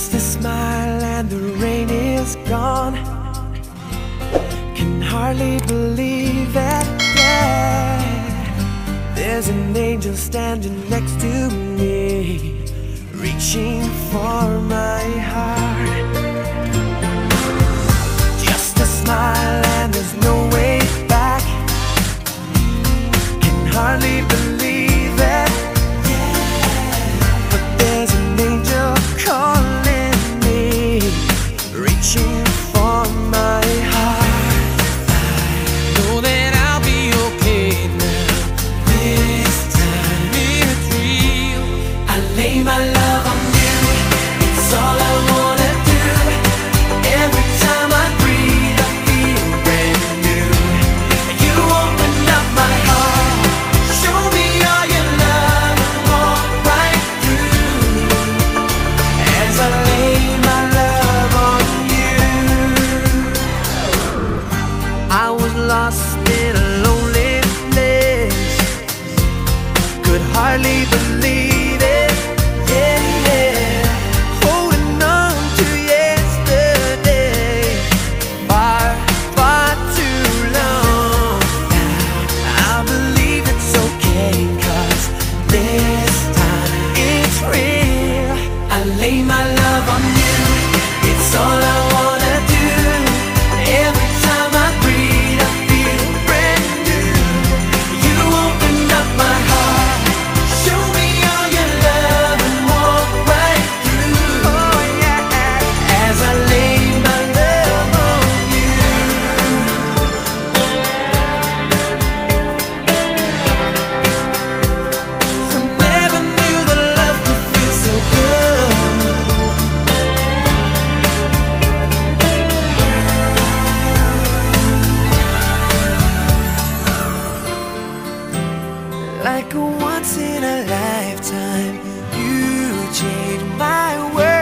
just a smile and the rain is gone. Can hardly believe it, yeah. There's an angel standing next to me Reaching for my heart. I lay my love on you. like a once in a lifetime. You changed my world.